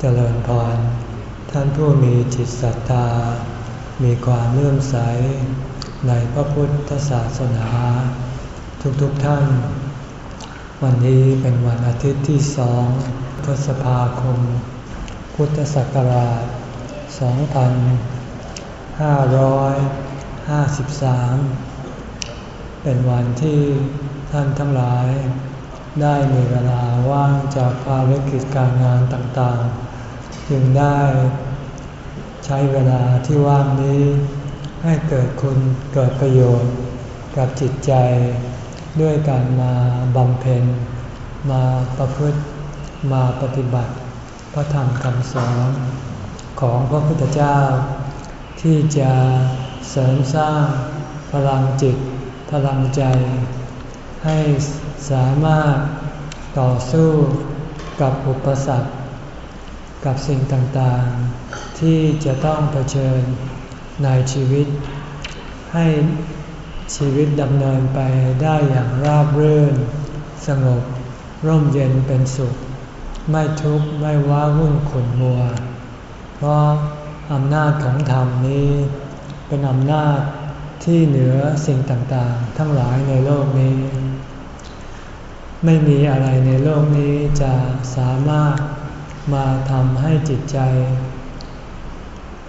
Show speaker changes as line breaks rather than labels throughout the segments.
เจริญพร ท่านผู้มีจิตศรัทธา มีความเลื่อมใส ในพระพุทธศาสนา ทุกๆทท่าน วันนี้เป็นวันอาทิตย์ที่สองพฤษภาคม พุทธศักราช 2553 เป็นวันที่ท่านทั้งหลายได้มีเวลาว่างจากภารกิจการงานต่างๆ จึงได้ใช้เวลาที่ว่างนี้ ให้เกิดคุณเกิดประโยชน์กับจิตใจ ด้วยการมาบำเพ็ญ มาประพฤติมาปฏิบัติ พระธรรมคำสอนของพระพุทธเจ้า ที่จะเสริมสร้างพลังจิต พลังใจ ให้สามารถต่อสู้กับอุปสรรค กับสิ่งต่างๆ ที่จะต้องเผชิญในชีวิต ให้ชีวิตดำเนินไปได้อย่างราบรื่น สงบ ร่มเย็นเป็นสุข ไม่ทุกข์ไม่ว้าวุ่นขุ่นมัว เพราะอำนาจของธรรมนี้ เป็นอำนาจที่เหนือสิ่งต่างๆ ทั้งหลายในโลกนี้ ไม่มีอะไรในโลกนี้จะสามารถ มาทำให้จิตใจ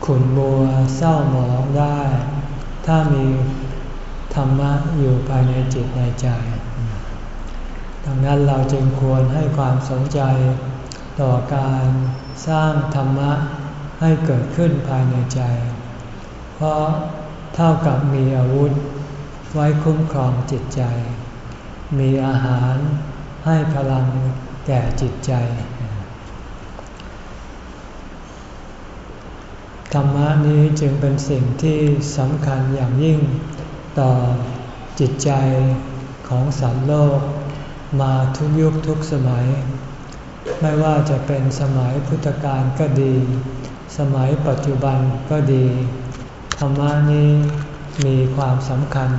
ขุ่นมัวเศร้าหมองได้ ถ้ามีธรรมะอยู่ภายในจิตในใจ ดังนั้นเราจึงควรให้ความสนใจต่อการสร้างธรรมะให้เกิดขึ้นภายในใจ เพราะเท่ากับมีอาวุธ ไว้คุ้มครองจิตใจ มีอาหารให้พลังแก่จิตใจ รรมะนี้จึงเป็นสิ่งที่สำคัญอย่างยิ่ง ต่อจิตใจของสัตว์โลก มาทุกยุคทุกสมัย ไม่ว่าจะเป็นสมัยพุทธกาลก็ดี สมัยปัจจุบันก็ดี ธรรมะนี้มีความสำคัญ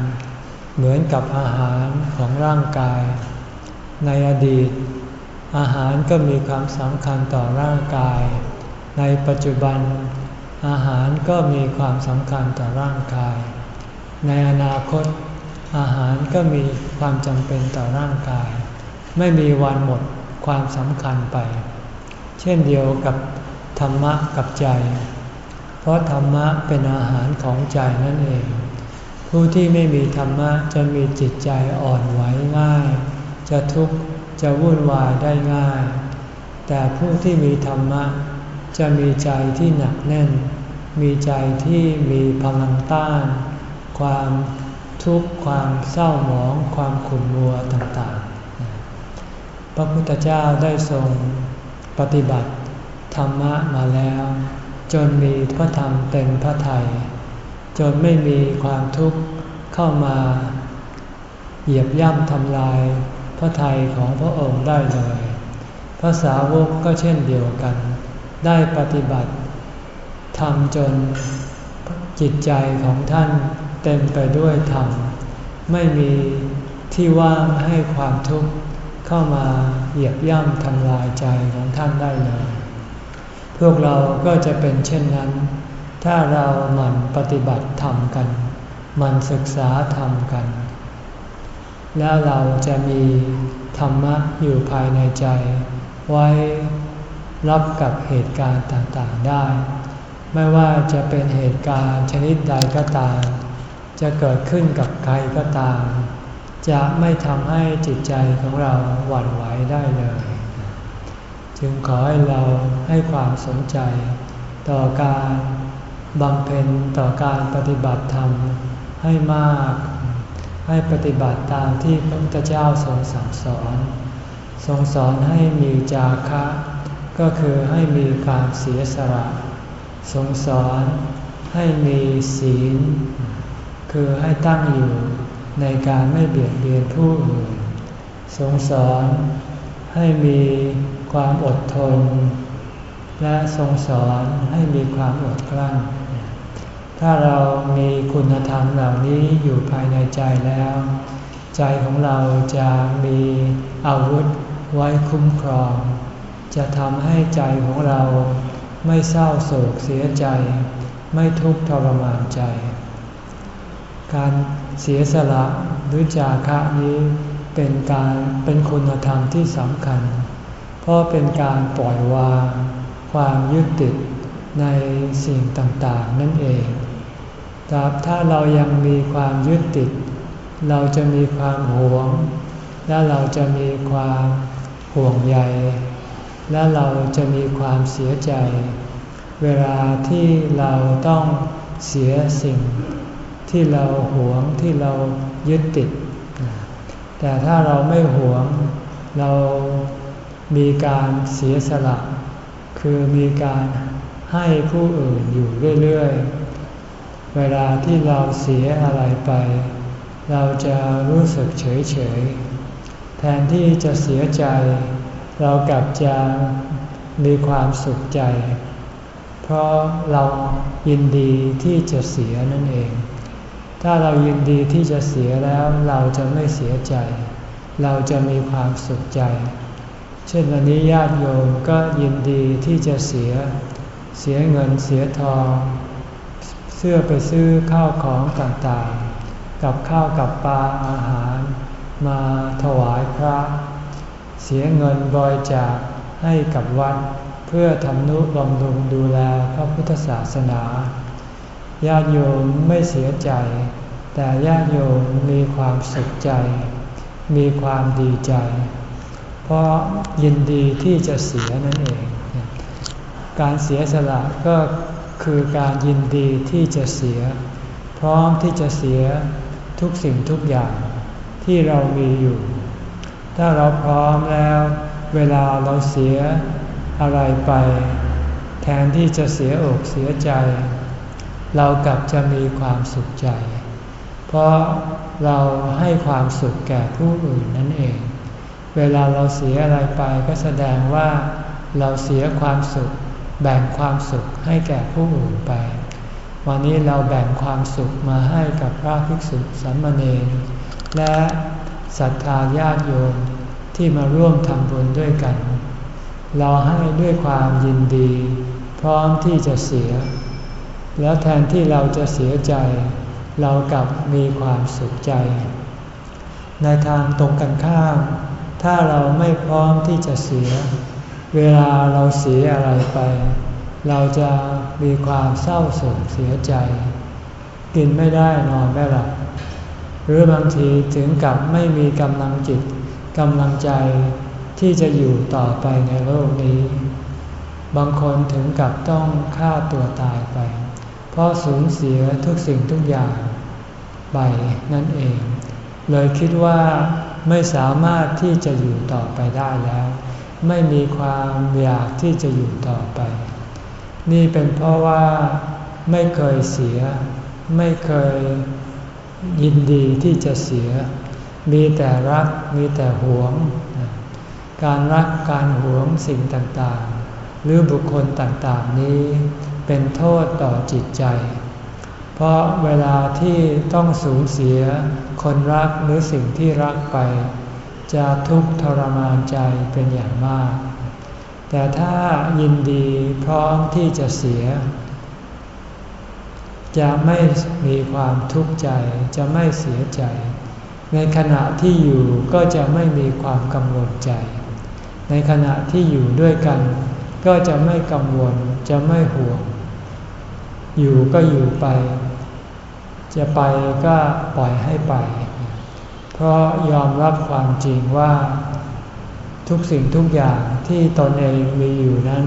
เหมือนกับอาหารของร่างกาย ในอดีต อาหารก็มีความสำคัญต่อร่างกาย ในปัจจุบัน อาหารก็มีความสำคัญต่อร่างกาย ในอนาคต อาหารก็มีความจำเป็นต่อร่างกาย ไม่มีวันหมดความสำคัญไป เช่นเดียวกับธรรมะกับใจ เพราะธรรมะเป็นอาหารของใจนั่นเอง ผู้ที่ไม่มีธรรมะจะมีจิตใจอ่อนไหวง่าย จะทุกข์จะวุ่นวายได้ง่าย แต่ผู้ที่มีธรรมะ จะมีใจที่หนักแน่น มีใจที่มีพลังต้าน ความทุกข์ความเศร้าหมอง ความขุ่นมัวต่างๆ พระพุทธเจ้าได้ทรงปฏิบัติธรรมะมาแล้ว จนมีพระธรรมเต็มพระทัยจนไม่มีความทุกข์เข้ามาเหยียบย่ำทำลายพระทัยของพระองค์ได้เลยภาษาวกก็เช่นเดียวกัน ได้ปฏิบัติทำจนจิตใจของท่านเต็มไปด้วยธรรม ไม่มีที่ว่างให้ความทุกข์เข้ามาเหยียบย่ำทำลายใจของท่านได้เลย พวกเราก็จะเป็นเช่นนั้น ถ้าเราหมั่นปฏิบัติธรรมกันหมั่นศึกษาธรรมกัน แล้วเราจะมีธรรมะอยู่ภายในใจ ไว้ รับกับเหตุการณ์ต่างๆได้ ไม่ว่าจะเป็นเหตุการณ์ชนิดใดก็ตาม จะเกิดขึ้นกับใครก็ตาม จะไม่ทำให้จิตใจของเราหวั่นไหวได้เลย จึงขอให้เราให้ความสนใจ ต่อการบำเพ็ญต่อการปฏิบัติธรรมให้มาก ให้ปฏิบัติตามที่พระพุทธเจ้าทรงสั่งสอน ทรงสอนให้มีจาคะ ก็คือให้มีการเสียสละทรงสอนให้มีศีล คือให้ตั้งอยู่ในการไม่เบียดเบียนผู้อื่นทรงสอนให้มีความอดทน และทรงสอนให้มีความอดกลั้น ถ้าเรามีคุณธรรมเหล่านี้อยู่ภายในใจแล้ว ใจของเราจะมีอาวุธไว้คุ้มครอง จะทำให้ใจของเราไม่เศร้าโศกเสียใจ ไม่ทุกข์ทรมานใจ การเสียสละหรือจาคะนี้เป็นการเป็นคุณธรรมที่สำคัญ เพราะเป็นการปล่อยวาง ความยึดติดในสิ่งต่างๆนั่นเองแต่ถ้าเรายังมีความยึดติด เราจะมีความหวง และเราจะมีความห่วงใย และเราจะมีความเสียใจ เวลาที่เราต้องเสียสิ่ง ที่เราหวงที่เรายึดติด แต่ถ้าเราไม่หวง เรามีการเสียสละ คือมีการให้ผู้อื่นอยู่เรื่อยๆ เวลาที่เราเสียอะไรไป เราจะรู้สึกเฉยๆ แทนที่จะเสียใจ เรากลับจะมีความสุขใจ เพราะเรายินดีที่จะเสียนั่นเอง ถ้าเรายินดีที่จะเสียแล้วเราจะไม่เสียใจ เราจะมีความสุขใจ เช่นวันนี้ญาติโยมก็ยินดีที่จะเสีย เสียเงินเสียทอง เสื้อไปซื้อข้าวของต่างๆ กับข้าวกับปลาอาหาร มาถวายพระ เสียเงินบริจาคให้กับวัด เพื่อทำนุบำรุงดูแลพระพุทธศาสนาญาติโยมไม่เสียใจ แต่ญาติโยมมีความสุขใจ มีความดีใจ เพราะยินดีที่จะเสียนั่นเอง การเสียสละก็คือการยินดีที่จะเสีย พร้อมที่จะเสียทุกสิ่งทุกอย่างที่เรามีอยู่ ถ้าเราพร้อมแล้ว เวลาเราเสียอะไรไป แทนที่จะเสียอกเสียใจ เรากลับจะมีความสุขใจ เพราะเราให้ความสุขแก่ผู้อื่นนั่นเอง เวลาเราเสียอะไรไปก็แสดงว่า เราเสียความสุข แบ่งความสุขให้แก่ผู้อื่นไป วันนี้เราแบ่งความสุขมาให้กับพระภิกษุสามเณรและ ศรัทธาญาติโยมที่มาร่วมทำบุญด้วยกัน เราให้ด้วยความยินดี พร้อมที่จะเสีย แล้วแทนที่เราจะเสียใจ เรากลับมีความสุขใจ ในทางตรงกันข้าม ถ้าเราไม่พร้อมที่จะเสีย เวลาเราเสียอะไรไป เราจะมีความเศร้าโศกเสียใจ กินไม่ได้นอนไม่หลับ หรือบางทีถึงกับไม่มีกำลังจิตกำลังใจที่จะอยู่ต่อไปในโลกนี้ บางคนถึงกับต้องฆ่าตัวตายไป เพราะสูญเสียทุกสิ่งทุกอย่างไปนั่นเอง เลยคิดว่าไม่สามารถที่จะอยู่ต่อไปได้แล้ว ไม่มีความอยากที่จะอยู่ต่อไป นี่เป็นเพราะว่าไม่เคยเสีย ไม่เคย ยินดีที่จะเสีย มีแต่รักมีแต่หวง การรักการหวงสิ่งต่างๆ หรือบุคคลต่างๆนี้เป็นโทษต่อจิตใจ เพราะเวลาที่ต้องสูญเสียคนรักหรือสิ่งที่รักไป จะทุกข์ทรมานใจเป็นอย่างมาก แต่ถ้ายินดีพร้อมที่จะเสีย จะไม่มีความทุกข์ใจ จะไม่เสียใจ ในขณะที่อยู่ก็จะไม่มีความกังวลใจ ในขณะที่อยู่ด้วยกัน ก็จะไม่กังวล จะไม่ห่วง อยู่ก็อยู่ไป จะไปก็ปล่อยให้ไป เพราะยอมรับความจริงว่า ทุกสิ่งทุกอย่างที่ตนเองมีอยู่นั้น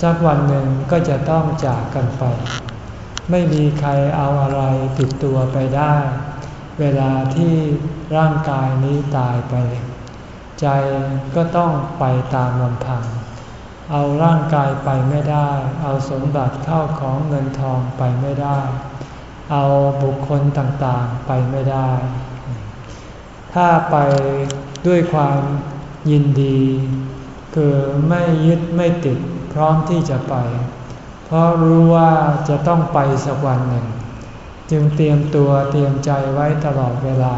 สักวันหนึ่งก็จะต้องจากกันไป ไม่มีใครเอาอะไรติดตัวไปได้ เวลาที่ร่างกายนี้ตายไป ใจก็ต้องไปตามลำพัง เอาร่างกายไปไม่ได้ เอาสมบัติเข้าของเงินทองไปไม่ได้ เอาบุคคลต่างๆไปไม่ได้ ถ้าไปด้วยความยินดี คือไม่ยึดไม่ติดพร้อมที่จะไป เพราะรู้ว่าจะต้องไปสักวันหนึ่ง จึงเตรียมตัวเตรียมใจไว้ตลอดเวลา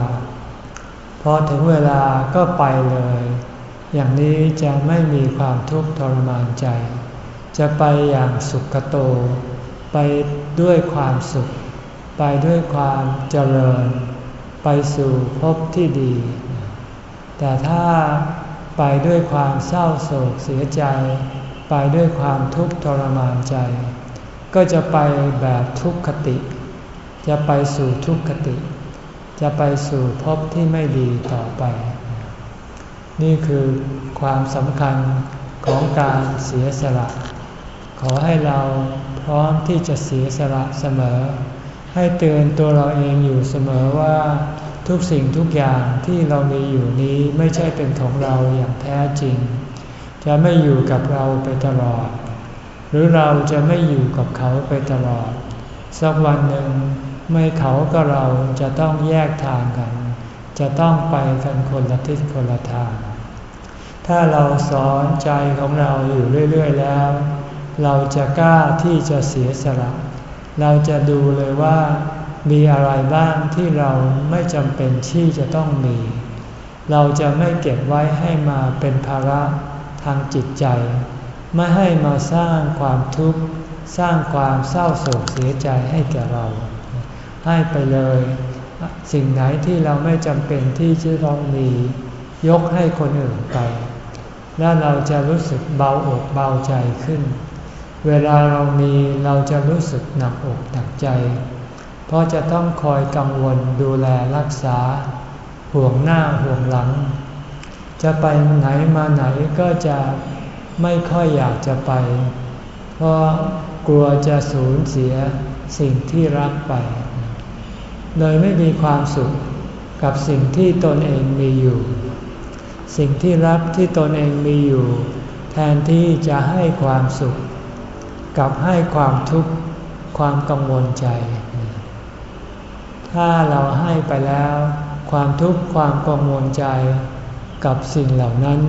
พอถึงเวลาก็ไปเลย อย่างนี้จะไม่มีความทุกข์ทรมานใจ จะไปอย่างสุขโต ไปด้วยความสุข ไปด้วยความเจริญ ไปสู่ภพที่ดี แต่ถ้าไปด้วยความเศร้าโศกเสียใจ ไปด้วยความทุกข์ทรมานใจ ก็จะไปแบบทุกขติ จะไปสู่ทุกขติ จะไปสู่ภพที่ไม่ดีต่อไป นี่คือความสำคัญของการเสียสละ ขอให้เราพร้อมที่จะเสียสละเสมอ ให้เตือนตัวเราเองอยู่เสมอว่าทุกสิ่งทุกอย่างที่เรามีอยู่นี้ไม่ใช่เป็นของเราอย่างแท้จริง จะไม่อยู่กับเราไปตลอด หรือเราจะไม่อยู่กับเขาไปตลอด สักวันหนึ่งไม่เขาก็เราจะต้องแยกทางกัน จะต้องไปกันคนละทิศคนละทาง ถ้าเราสอนใจของเราอยู่เรื่อย ๆ แล้ว เราจะกล้าที่จะเสียสละ เราจะดูเลยว่ามีอะไรบ้างที่เราไม่จำเป็นที่จะต้องมี เราจะไม่เก็บไว้ให้มาเป็นภาระ ทางจิตใจ ไม่ให้มาสร้างความทุกข์สร้างความเศร้าโศกเสียใจให้แก่เรา ให้ไปเลย สิ่งไหนที่เราไม่จำเป็นที่จะต้องมียกให้คนอื่นไป แล้วเราจะรู้สึกเบาอกเบาใจขึ้น เวลาเรามีเราจะรู้สึกหนักอกหนักใจ เพราะจะต้องคอยกังวลดูแลรักษา ห่วงหน้าห่วงหลัง จะไปไหนมาไหนก็จะไม่ค่อยอยากจะไป เพราะกลัวจะสูญเสียสิ่งที่รักไป เลยไม่มีความสุขกับสิ่งที่ตนเองมีอยู่ สิ่งที่รักที่ตนเองมีอยู่ แทนที่จะให้ความสุข กับให้ความทุกข์ความกังวลใจ ถ้าเราให้ไปแล้ว ความทุกข์ความกังวลใจ กับสิ่งเหล่านั้น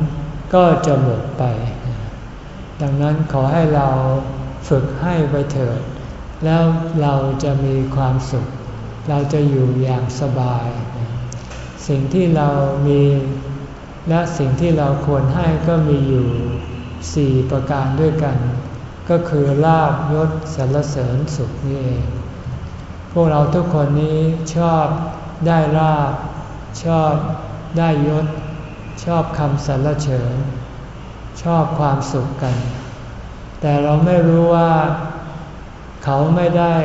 ก็จะหมดไป ดังนั้นขอให้เราฝึกให้ไปเถิด แล้วเราจะมีความสุข เราจะอยู่อย่างสบาย สิ่งที่เรามี และสิ่งที่เราควรให้ก็มีอยู่สี่ประการด้วยกัน ก็คือลาบยศสรรเสริญสุขนี่เองพวกเราทุกคนนี้ชอบได้ราบชอบได้ยศ ชอบคำสรรเสริญ ชอบความสุขกัน แต่เราไม่รู้ว่า เขาไม่ได้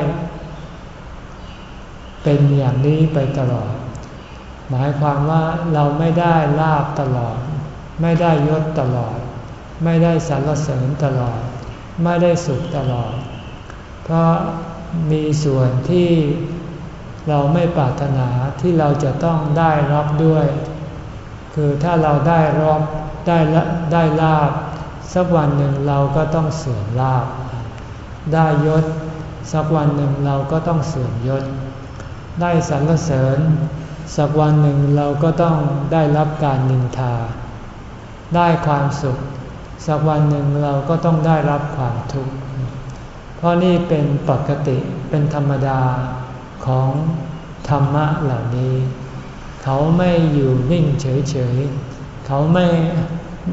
เป็นอย่างนี้ไปตลอด หมายความว่าเราไม่ได้ลาบตลอด ไม่ได้ยศตลอด ไม่ได้สรรเสริญตลอด ไม่ได้สุขตลอด เพราะมีส่วนที่เราไม่ปรารถนาที่เราจะต้องได้รับด้วย คือถ้าเราได้รับได้ได้ลาบสักวันหนึ่งเราก็ต้องเสื่อมลาบได้ยศสักวันหนึ่งเราก็ต้องเสื่อมยศ ได้สรรเสริญ สักวันหนึ่งเราก็ต้องได้รับการนินทา ได้ความสุข สักวันหนึ่งเราก็ต้องได้รับความทุกข์ เพราะนี่เป็นปกติเป็นธรรมดาของธรรมะเหล่านี้ เขาไม่อยู่นิ่งเฉยๆ เขาไม่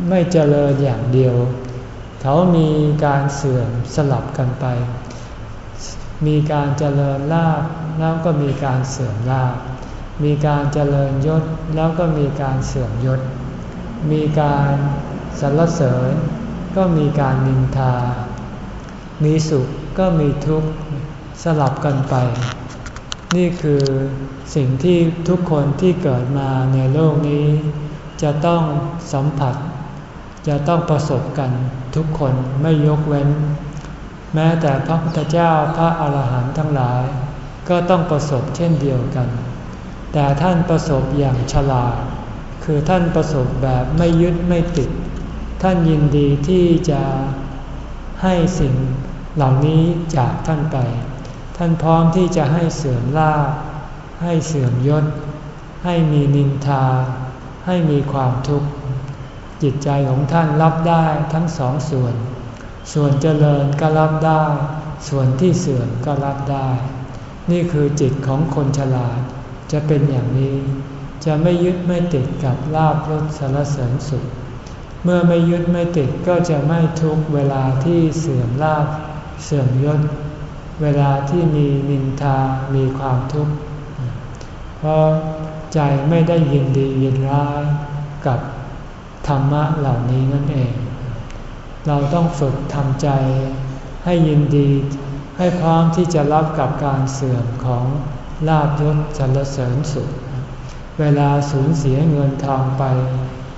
ไม่เจริญอย่างเดียว เขามีการเสื่อมสลับกันไป มีการเจริญลาบแล้วก็มีการเสื่อมลาบ มีการเจริญยศแล้วก็มีการเสื่อมยศ มีการสรรเสริญ ก็มีการนินทา มีสุขก็มีทุกข์สลับกันไป นี่คือ สิ่งที่ทุกคนที่เกิดมาในโลกนี้ จะต้องสัมผัส จะต้องประสบกันทุกคนไม่ยกเว้น แม้แต่พระพุทธเจ้าพระอาหารหันต์ทั้งหลาย ก็ต้องประสบเช่นเดียวกัน แต่ท่านประสบอย่างฉลาด คือท่านประสบแบบไม่ยึดไม่ติด ท่านยินดีที่จะให้สิ่งเหล่านี้จากท่านไป ท่านพร้อมที่จะให้เสื่อมลาภ ให้เสื่อมยศ ให้มีนินทา ให้มีความทุกข์ จิตใจของท่านรับได้ทั้งสองส่วน ส่วนเจริญก็รับได้ ส่วนที่เสื่อมก็รับได้ นี่คือจิตของคนฉลาด จะเป็นอย่างนี้ จะไม่ยึดไม่ติดกับลาบยศสารเสริญสุข เมื่อไม่ยึดไม่ติดก็จะไม่ทุกเวลาที่เสื่อมลาภเสื่อมยศ เวลาที่มีนินทา มีความทุกข์ เพราะใจไม่ได้ยินดียินร้ายกับธรรมะเหล่านี้นั่นเอง เราต้องฝึกทำใจให้ยินดีให้พร้อมที่จะรับกับการเสื่อมของลาบยศสรรเสริญสุข เวลาสูญเสียเงินทองไป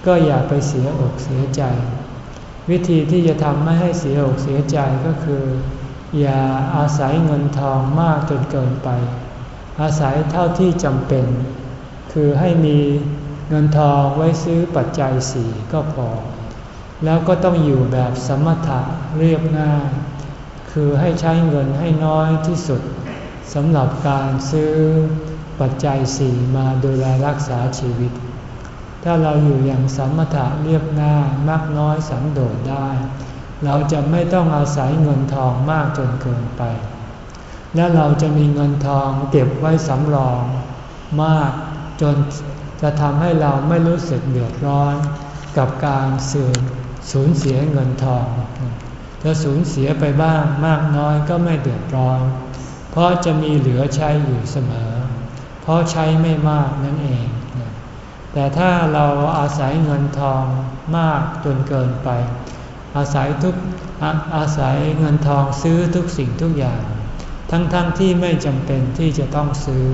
ก็อย่าไปเสียอกเสียใจ วิธีที่จะทำไม่ให้เสียอกเสียใจก็คือ อย่าอาศัยเงินทองมากจนเกินไป อาศัยเท่าที่จำเป็น คือให้มีเงินทองไว้ซื้อปัจจัยสี่ก็พอ แล้วก็ต้องอยู่แบบสมถะเรียบง่าย คือให้ใช้เงินให้น้อยที่สุดสำหรับการซื้อปัจจัยสี่มาดูแลรักษาชีวิต ถ้าเราอยู่อย่างสมถะเรียบง่ายมากน้อยสังโดษได้ เราจะไม่ต้องอาศัยเงินทองมากจนเกินไป และเราจะมีเงินทองเก็บไว้สำรองมากจนจะทำให้เราไม่รู้สึกเดือดร้อน กับการสื่อสูญเสียเงินทองจะสูญเสียไปบ้างมากน้อยก็ไม่เดือดร้อน เพราะจะมีเหลือใช้อยู่เสมอ เพราะใช้ไม่มากนั่นเอง แต่ถ้าเราอาศัยเงินทองมากจนเกินไป อาศัยทุกออาศัยเงินทองซื้อทุกสิ่งทุกอย่าง ทั้งๆทที่ไม่จำเป็นที่จะต้องซื้อ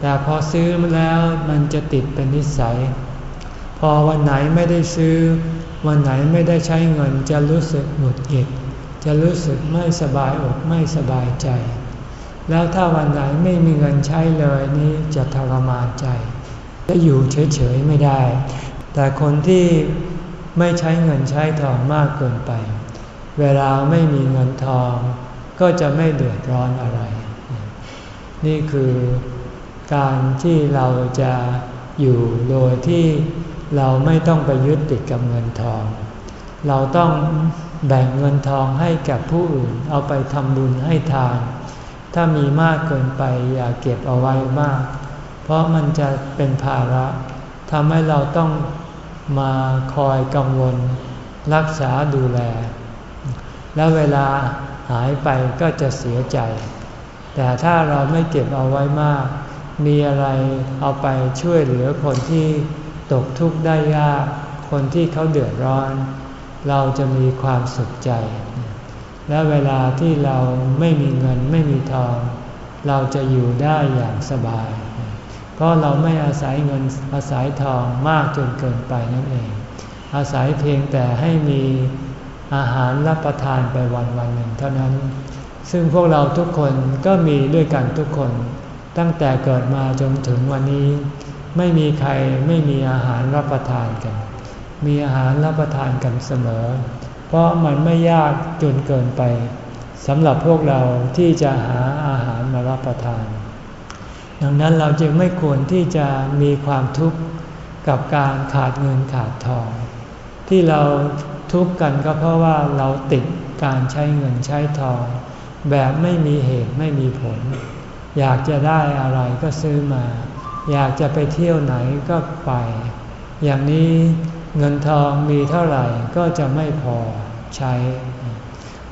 แต่พอซื้อมาแล้วมันจะติดเป็นนิสัย พอวันไหนไม่ได้ซื้อ วันไหนไม่ได้ใช้เงินจะรู้สึกหงุดหงิด จะรู้สึกไม่สบายอกไม่สบายใจ แล้วถ้าวันไหนไม่มีเงินใช้เลยนี้จะทรมานใจจะอยู่เฉยๆไม่ได้ แต่คนที่ไม่ใช้เงินใช้ทองมากเกินไป เวลาไม่มีเงินทอง ก็จะไม่เดือดร้อนอะไร นี่คือการที่เราจะอยู่โดยที่เราไม่ต้องไปยึดติดกับเงินทอง เราต้องแบ่งเงินทองให้กับผู้อื่น เอาไปทำบุญให้ทาน ถ้ามีมากเกินไปอย่าเก็บเอาไว้มาก เพราะมันจะเป็นภาระทำให้เราต้องมาคอยกังวล รักษาดูแล แล้วเวลา หายไปก็จะเสียใจ แต่ถ้าเราไม่เก็บเอาไว้มาก มีอะไรเอาไปช่วยเหลือคนที่ตกทุกข์ได้ยาก คนที่เขาเดือดร้อน เราจะมีความสุขใจ และเวลาที่เราไม่มีเงินไม่มีทอง เราจะอยู่ได้อย่างสบาย เพราะเราไม่อาศัยเงินอาศัยทองมากจนเกินไปนั่นเอง อาศัยเพียงแต่ให้มี อาหารรับประทานไปวันวันหนึ่งเท่านั้น ซึ่งพวกเราทุกคนก็มีด้วยกันทุกคน ตั้งแต่เกิดมาจนถึงวันนี้ ไม่มีใครไม่มีอาหารรับประทานกัน มีอาหารรับประทานกันเสมอ เพราะมันไม่ยากจนเกินไปสำหรับพวกเราที่จะหาอาหารมารับประทาน ดังนั้นเราจึงไม่ควรที่จะมีความทุกข์กับการขาดเงินขาดทอง ที่เรา ทุกข์กันก็เพราะว่าเราติดการใช้เงินใช้ทอง แบบไม่มีเหตุไม่มีผล อยากจะได้อะไรก็ซื้อมา อยากจะไปเที่ยวไหนก็ไป อย่างนี้เงินทองมีเท่าไหร่ก็จะไม่พอใช้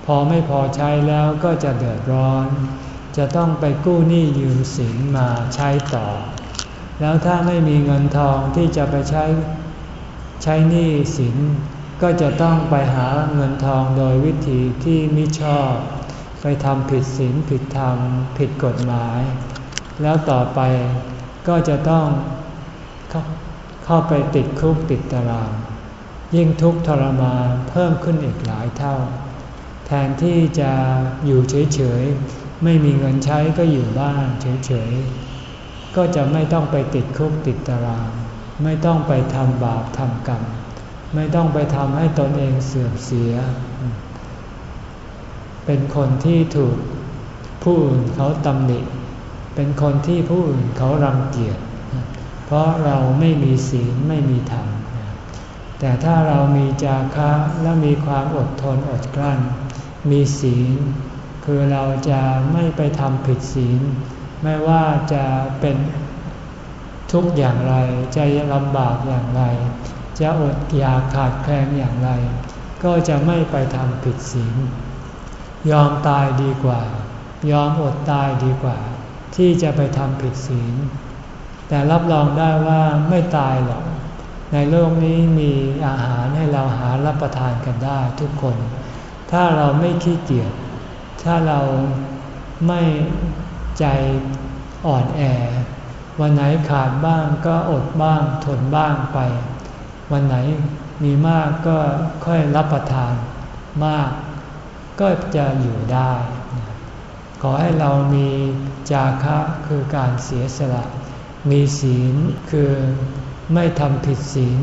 พอไม่พอใช้แล้วก็จะเดือดร้อน จะต้องไปกู้หนี้ยืมสินมาใช้ต่อ แล้วถ้าไม่มีเงินทองที่จะไปใช้ใช้หนี้สิน ก็จะต้องไปหาเงินทองโดยวิธีที่ไม่ชอบ ไปทำผิดศีลผิดธรรม ผิดกฎหมาย แล้วต่อไปก็จะต้องเข้าเข้าไปติดคุกติดตาราง ยิ่งทุกข์ทรมานเพิ่มขึ้นอีกหลายเท่า แทนที่จะอยู่เฉยๆ ไม่มีเงินใช้ก็อยู่บ้านเฉยๆ ก็จะไม่ต้องไปติดคุกติดตาราง ไม่ต้องไปทำบาปทำกรรม ไม่ต้องไปทำให้ตนเองเสื่อมเสีย เป็นคนที่ถูกผู้อื่นเขาตำหนิ เป็นคนที่ผู้อื่นเขารังเกียจ เพราะเราไม่มีศีลไม่มีธรรม แต่ถ้าเรามีจาคะและมีความอดทนอดกลั้น มีศีล คือเราจะไม่ไปทำผิดศีล ไม่ว่าจะเป็นทุกอย่างไรจะลำบากอย่างไร จะอดอยากขาดแคลนอย่างไร ก็จะไม่ไปทำผิดศีล ยอมตายดีกว่า ยอมอดตายดีกว่า ที่จะไปทำผิดศีล แต่รับรองได้ว่าไม่ตายหรอก ในโลกนี้มีอาหารให้เราหารับประทานกันได้ทุกคน ถ้าเราไม่ขี้เกียจ ถ้าเราไม่ใจอ่อนแอ วันไหนขาดบ้างก็อดบ้างทนบ้างไป วันไหนมีมากก็ค่อยรับประทานมาก ก็จะอยู่ได้ ขอให้เรามีจาคะคือการเสียสละ มีศีลคือไม่ทำผิดศีล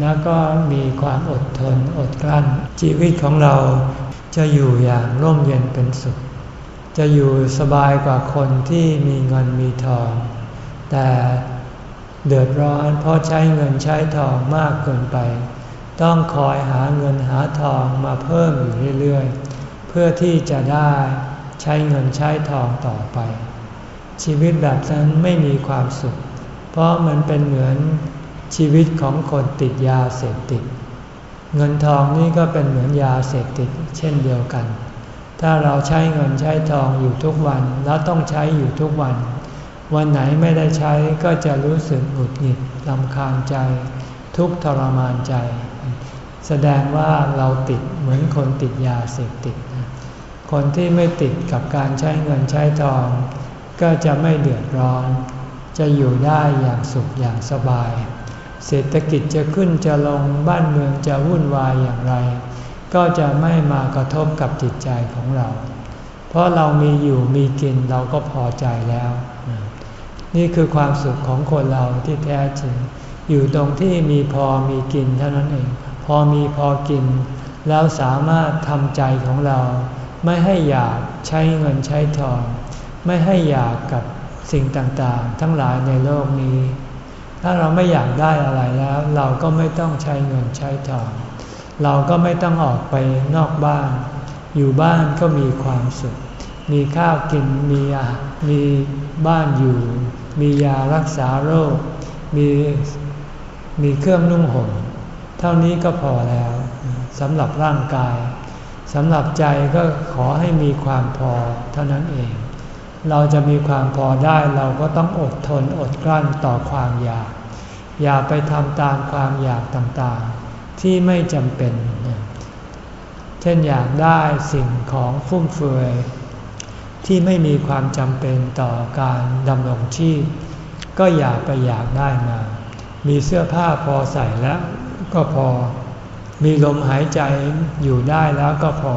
แล้วก็มีความอดทนอดกลั้น ชีวิตของเราจะอยู่อย่างร่มเย็นเป็นสุข จะอยู่สบายกว่าคนที่มีเงินมีทอง แต่ เดือดร้อนเพราะใช้เงินใช้ทองมากเกินไป ต้องคอยหาเงินหาทองมาเพิ่มอยู่เรื่อยๆ เพื่อที่จะได้ใช้เงินใช้ทองต่อไป ชีวิตแบบนั้นไม่มีความสุข เพราะมันเป็นเหมือนชีวิตของคนติดยาเสพติด เงินทองนี่ก็เป็นเหมือนยาเสพติดเช่นเดียวกัน ถ้าเราใช้เงินใช้ทองอยู่ทุกวันแล้วต้องใช้อยู่ทุกวัน วันไหนไม่ได้ใช้ก็จะรู้สึกหงุดหงิดลำคาญใจ ทุกทรมานใจ แสดงว่าเราติดเหมือนคนติดยาเสพติด คนที่ไม่ติดกับการใช้เงินใช้ทอง ก็จะไม่เดือดร้อน จะอยู่ได้อย่างสุขอย่างสบาย เศรษฐกิจจะขึ้นจะลงบ้านเมืองจะวุ่นวายอย่างไร ก็จะไม่มากระทบกับจิตใจของเรา เพราะเรามีอยู่มีกินเราก็พอใจแล้ว นี่คือความสุขของคนเราที่แท้จริง อยู่ตรงที่มีพอมีกินเท่านั้นเอง พอมีพอกิน แล้วสามารถทำใจของเรา ไม่ให้อยากใช้เงินใช้ทอง ไม่ให้อยากกับสิ่งต่างๆ ทั้งหลายในโลกนี้ ถ้าเราไม่อยากได้อะไรแล้ว เราก็ไม่ต้องใช้เงินใช้ทอง เราก็ไม่ต้องออกไปนอกบ้าน อยู่บ้านก็มีความสุข มีข้าวกิน มีมีบ้านอยู่ มียารักษาโรค มีมีเครื่องนุ่งห่ม เท่านี้ก็พอแล้วสำหรับร่างกายสำหรับใจก็ขอให้มีความพอเท่านั้นเอง เราจะมีความพอได้เราก็ต้องอดทนอดกลั้นต่อความอยาก อย่าไปทำตามความอยากต่างๆ ที่ไม่จำเป็น เช่นอยากได้สิ่งของฟุ่มเฟือย ที่ไม่มีความจำเป็นต่อการดำรงชีพ ก็อย่าไปอยากได้มา มีเสื้อผ้าพอใส่แล้วก็พอ มีลมหายใจอยู่ได้แล้วก็พอ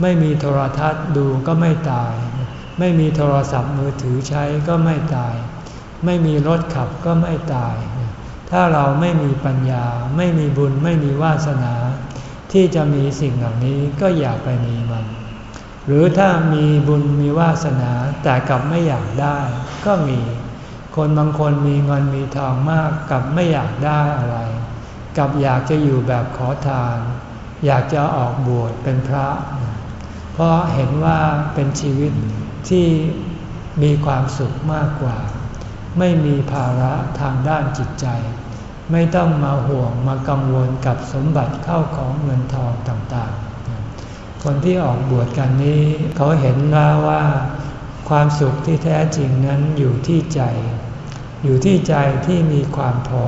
ไม่มีโทรทัศน์ดูก็ไม่ตาย ไม่มีโทรศัพท์มือถือใช้ก็ไม่ตาย ไม่มีรถขับก็ไม่ตาย ถ้าเราไม่มีปัญญา ไม่มีบุญไม่มีวาสนา ที่จะมีสิ่งเหล่านี้ก็อย่าไปมีมัน หรือถ้ามีบุญมีวาสนาแต่กลับไม่อยากได้ ก็มี คนบางคนมีเงินมีทองมากกลับไม่อยากได้อะไรกลับอยากจะอยู่แบบขอทาน อยากจะออกบวชเป็นพระ เพราะเห็นว่าเป็นชีวิตที่มีความสุขมากกว่า ไม่มีภาระทางด้านจิตใจ ไม่ต้องมาห่วงมากังวลกับสมบัติเข้าของเงินทองต่างๆ คนที่ออกบวชกันนี้ เขาเห็นแล้วว่า ความสุขที่แท้จริงนั้นอยู่ที่ใจ อยู่ที่ใจที่มีความพอ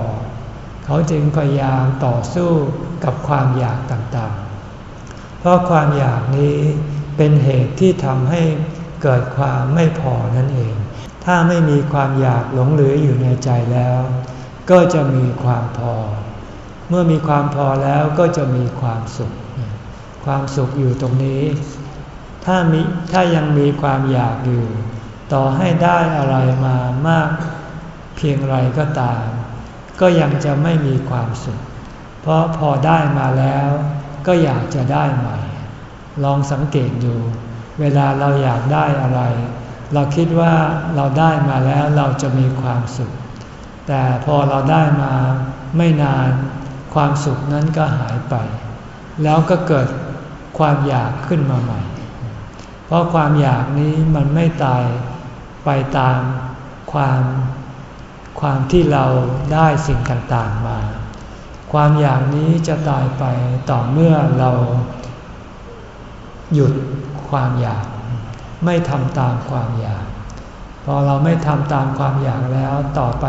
เขาจึงพยายามต่อสู้กับความอยากต่างๆ เพราะความอยากนี้เป็นเหตุที่ทำให้เกิดความไม่พอนั่นเอง ถ้าไม่มีความอยากหลงเหลืออยู่ในใจแล้ว ก็จะมีความพอ เมื่อมีความพอแล้วก็จะมีความสุข ความสุขอยู่ตรงนี้ ถ้ามีถ้ายังมีความอยากอยู่ ต่อให้ได้อะไรมามาก เพียงไรก็ตาม ก็ยังจะไม่มีความสุข เพราะพอได้มาแล้ว ก็อยากจะได้ใหม่ ลองสังเกตดู เวลาเราอยากได้อะไร เราคิดว่าเราได้มาแล้วเราจะมีความสุข แต่พอเราได้มาไม่นานความสุขนั้นก็หายไป แล้วก็เกิด ความอยากขึ้นมาใหม่ เพราะความอยากนี้มันไม่ตายไปตามความความที่เราได้สิ่งต่างๆมา ความอยากนี้จะตายไปต่อเมื่อเราหยุดความอยาก ไม่ทำตามความอยาก พอเราไม่ทำตามความอยากแล้วต่อไป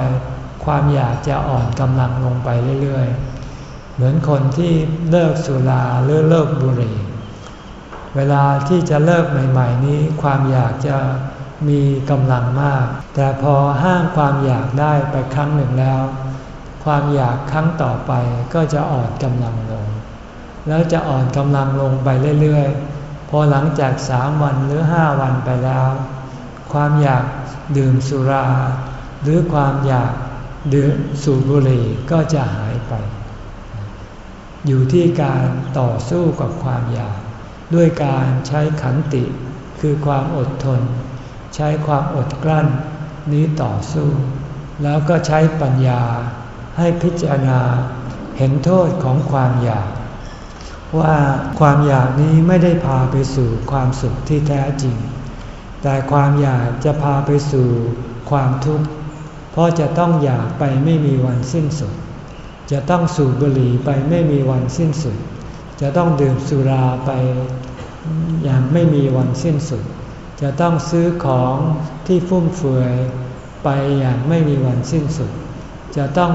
ความอยากจะอ่อนกำลังลงไปเรื่อยๆ เหมือนคนที่เลิกสุราหรือเลิกบุหรี่ เวลาที่จะเลิกใหม่ ๆ นี้ความอยากจะมีกำลังมาก แต่พอห้ามความอยากได้ไปครั้งหนึ่งแล้ว ความอยากครั้งต่อไปก็จะอ่อนกำลังลง แล้วจะอ่อนกำลังลงไปเรื่อยๆ พอหลังจากสามวันหรือห้าวันไปแล้ว ความอยากดื่มสุรา หรือความอยากดื่มสูบบุหรี่ก็จะหายไป อยู่ที่การต่อสู้กับความอยาก ด้วยการใช้ขันติ คือความอดทน ใช้ความอดกลั้นนี้ต่อสู้ แล้วก็ใช้ปัญญาให้พิจารณาเห็นโทษของความอยาก ว่าความอยากนี้ไม่ได้พาไปสู่ความสุขที่แท้จริง แต่ความอยากจะพาไปสู่ความทุกข์เพราะจะต้องอยากไปไม่มีวันสิ้นสุด จะต้องสูบบุหรี่ไปไม่มีวันสิ้นสุด จะต้องดื่มสุราไปอย่างไม่มีวันสิ้นสุด จะต้องซื้อของที่ฟุ่มเฟือยไปอย่างไม่มีวันสิ้นสุด จะต้อง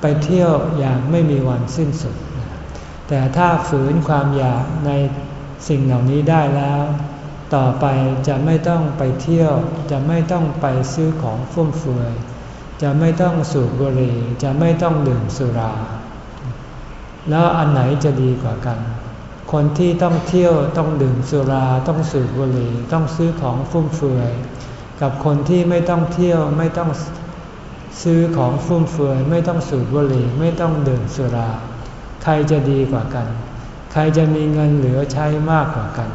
ไปเที่ยวอย่างไม่มีวันสิ้นสุด แต่ถ้าฝืนความอยากในสิ่งเหล่านี้ได้แล้ว ต่อไปจะไม่ต้องไปเที่ยว จะไม่ต้องไปซื้อของฟุ่มเฟือย จะไม่ต้องสูบบุหรี่ จะไม่ต้องดื่มสุรา แล้วอันไหนจะดีกว่ากัน คนที่ต้องเที่ยวต้องดื่มสุราต้องสูบบุหรี่ต้องซื้อของฟุ่มเฟือย กับคนที่ไม่ต้องเที่ยวไม่ต้องซื้อของฟุ่มเฟือยไม่ต้องสูบบุหรี่ไม่ต้องดื่มสุรา ใครจะดีกว่ากัน ใครจะมีเงินเหลือใช้มากกว่ากัน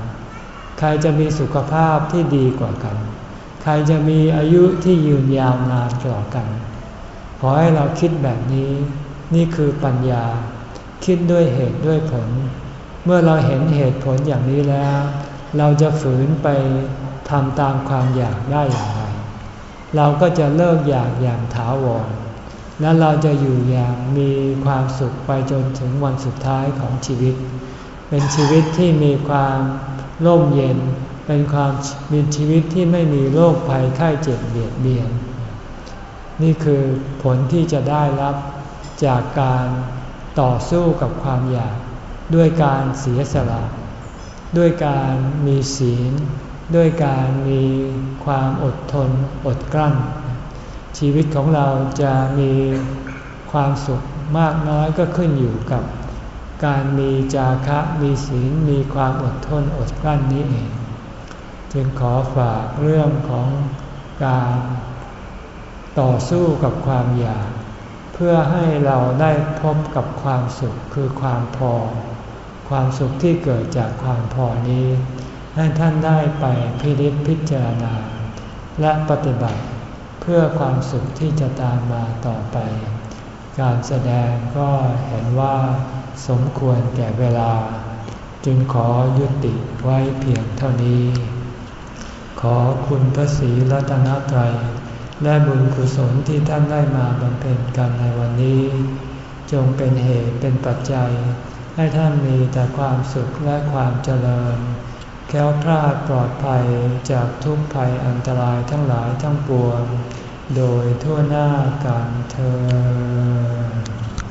ใครจะมีสุขภาพที่ดีกว่ากัน ใครจะมีอายุที่ยืนยาวนานกว่ากัน ขอให้เราคิดแบบนี้ นี่คือปัญญา คิดด้วยเหตุด้วยผล เมื่อเราเห็นเหตุผลอย่างนี้แล้ว เราจะฝืนไปทำตามความอยากได้อย่างไร เราก็จะเลิกอยากอย่างถาวร และเราจะอยู่อย่างมีความสุขไปจนถึงวันสุดท้ายของชีวิต เป็นชีวิตที่มีความร่มเย็น เป็นความมีชีวิตที่ไม่มีโรคภัยไข้เจ็บเบียดเบียน นี่คือผลที่จะได้รับจากการ ต่อสู้กับความอยาก ด้วยการเสียสละ ด้วยการมีศีล ด้วยการมีความอดทนอดกลั้น ชีวิตของเราจะมีความสุขมากน้อยก็ขึ้นอยู่กับการมีจาคะมีศีลมีความอดทนอดกลั้นนี้เอง จึงขอฝากเรื่องของการต่อสู้กับความอยาก พื่อให้เราได้พบกับความสุขคือความพอ ความสุขที่เกิดจากความพอนี้ ให้ท่านได้ไปพิจิตพิจารณา และปฏิบัติเพื่อความสุขที่จะตามมาต่อไป การแสดงก็เห็นว่าสมควรแก่เวลา จึงขอยุติไว้เพียงเท่านี้ ขอคุณพระศรีรัตนตรัย และบุญกุศลที่ท่านได้มาบำเพ็ญกันในวันนี้ จงเป็นเหตุเป็นปัจจัย ให้ท่านมีแต่ความสุขและความเจริญ แค้วคลาดปลอดภัยจากทุกภัยอันตรายทั้งหลายทั้งปวง โดยทั่วหน้ากันเธอ